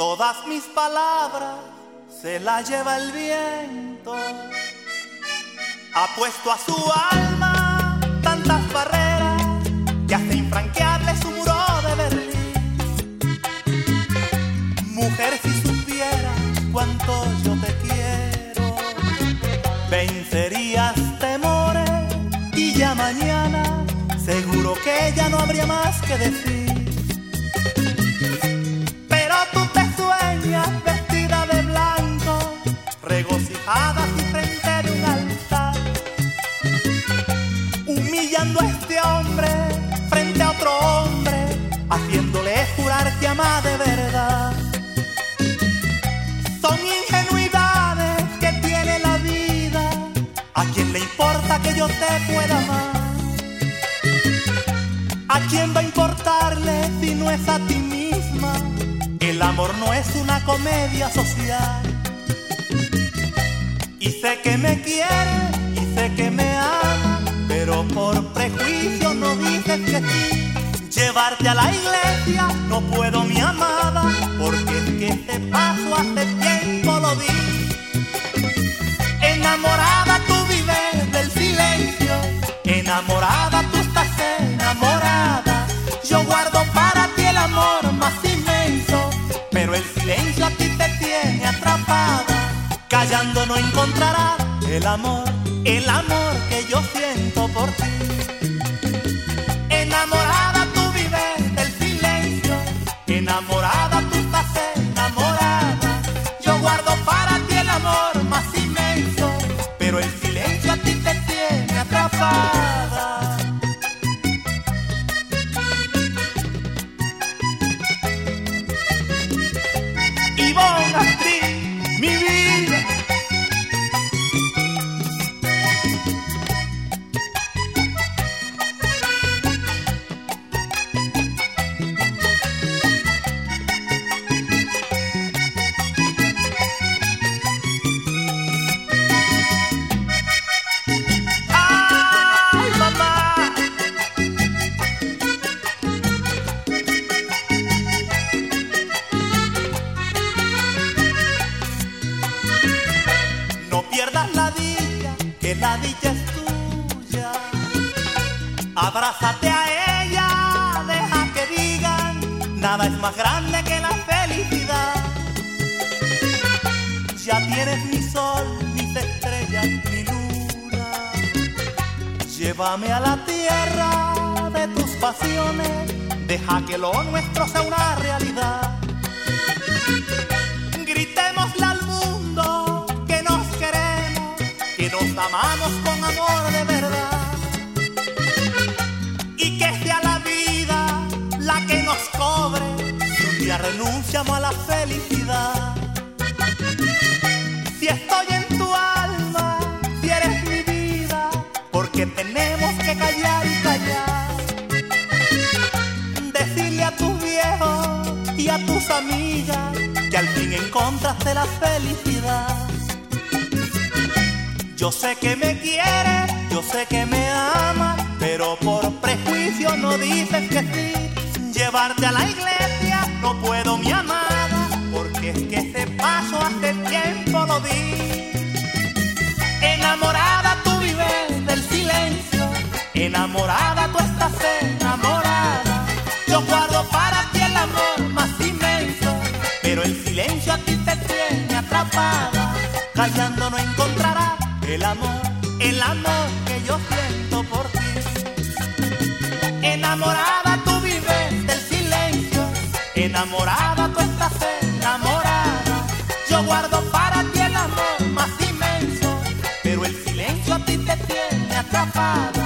Todas mis palabras se las lleva el viento. Ha puesto a su alma tantas barreras que hace infranqueable su muro de Berlín. Mujer, si supieras cuánto yo te quiero, vencerías temores y ya mañana seguro que ya no habría más que decir. De verdad. Son ingenuidades que tiene la vida, a quien le importa que yo te pueda amar. ¿A quién va a importarle si no es a ti misma? El amor no es una comedia social. Y sé que me quiere y sé que me ama, pero por prejuicio no dices que sí. Llevarte a la iglesia que este paso hace tiempo lo di. Enamorada tú vives del silencio, enamorada tú estás enamorada. Yo guardo para ti el amor más inmenso, pero el silencio a ti te tiene atrapada. Callando no encontrarás el amor, el amor que yo siento por ti. Enamorada tiene que la dicha es tuya. Abrázate a ella, deja que digan, nada es más grande que la felicidad. Ya tienes mi sol, mis estrellas, mi luna. Llévame a la tierra de tus pasiones, deja que lo nuestro sea una realidad. Amamos con amor de verdad. Y que sea la vida la que nos cobre si día renunciamos a la felicidad. Si estoy en tu alma, si eres mi vida, porque tenemos que callar y callar. Decirle a tus viejos y a tus amigas que al fin encontraste la felicidad. Yo sé que me quieres, yo sé que me amas, pero por prejuicio no dices que sí. Llevarte a la iglesia no puedo, mi amada, porque es que ese paso hace tiempo lo di. Enamorada tú vives del silencio, enamorada tú estás enamorada. Yo guardo para ti el amor más inmenso, pero el silencio a ti te tiene atrapada. Callando el amor, el amor que yo siento por ti. Enamorada tú vives del silencio, enamorada tú estás enamorada. Yo guardo para ti el amor más inmenso, pero el silencio a ti te tiene atrapada.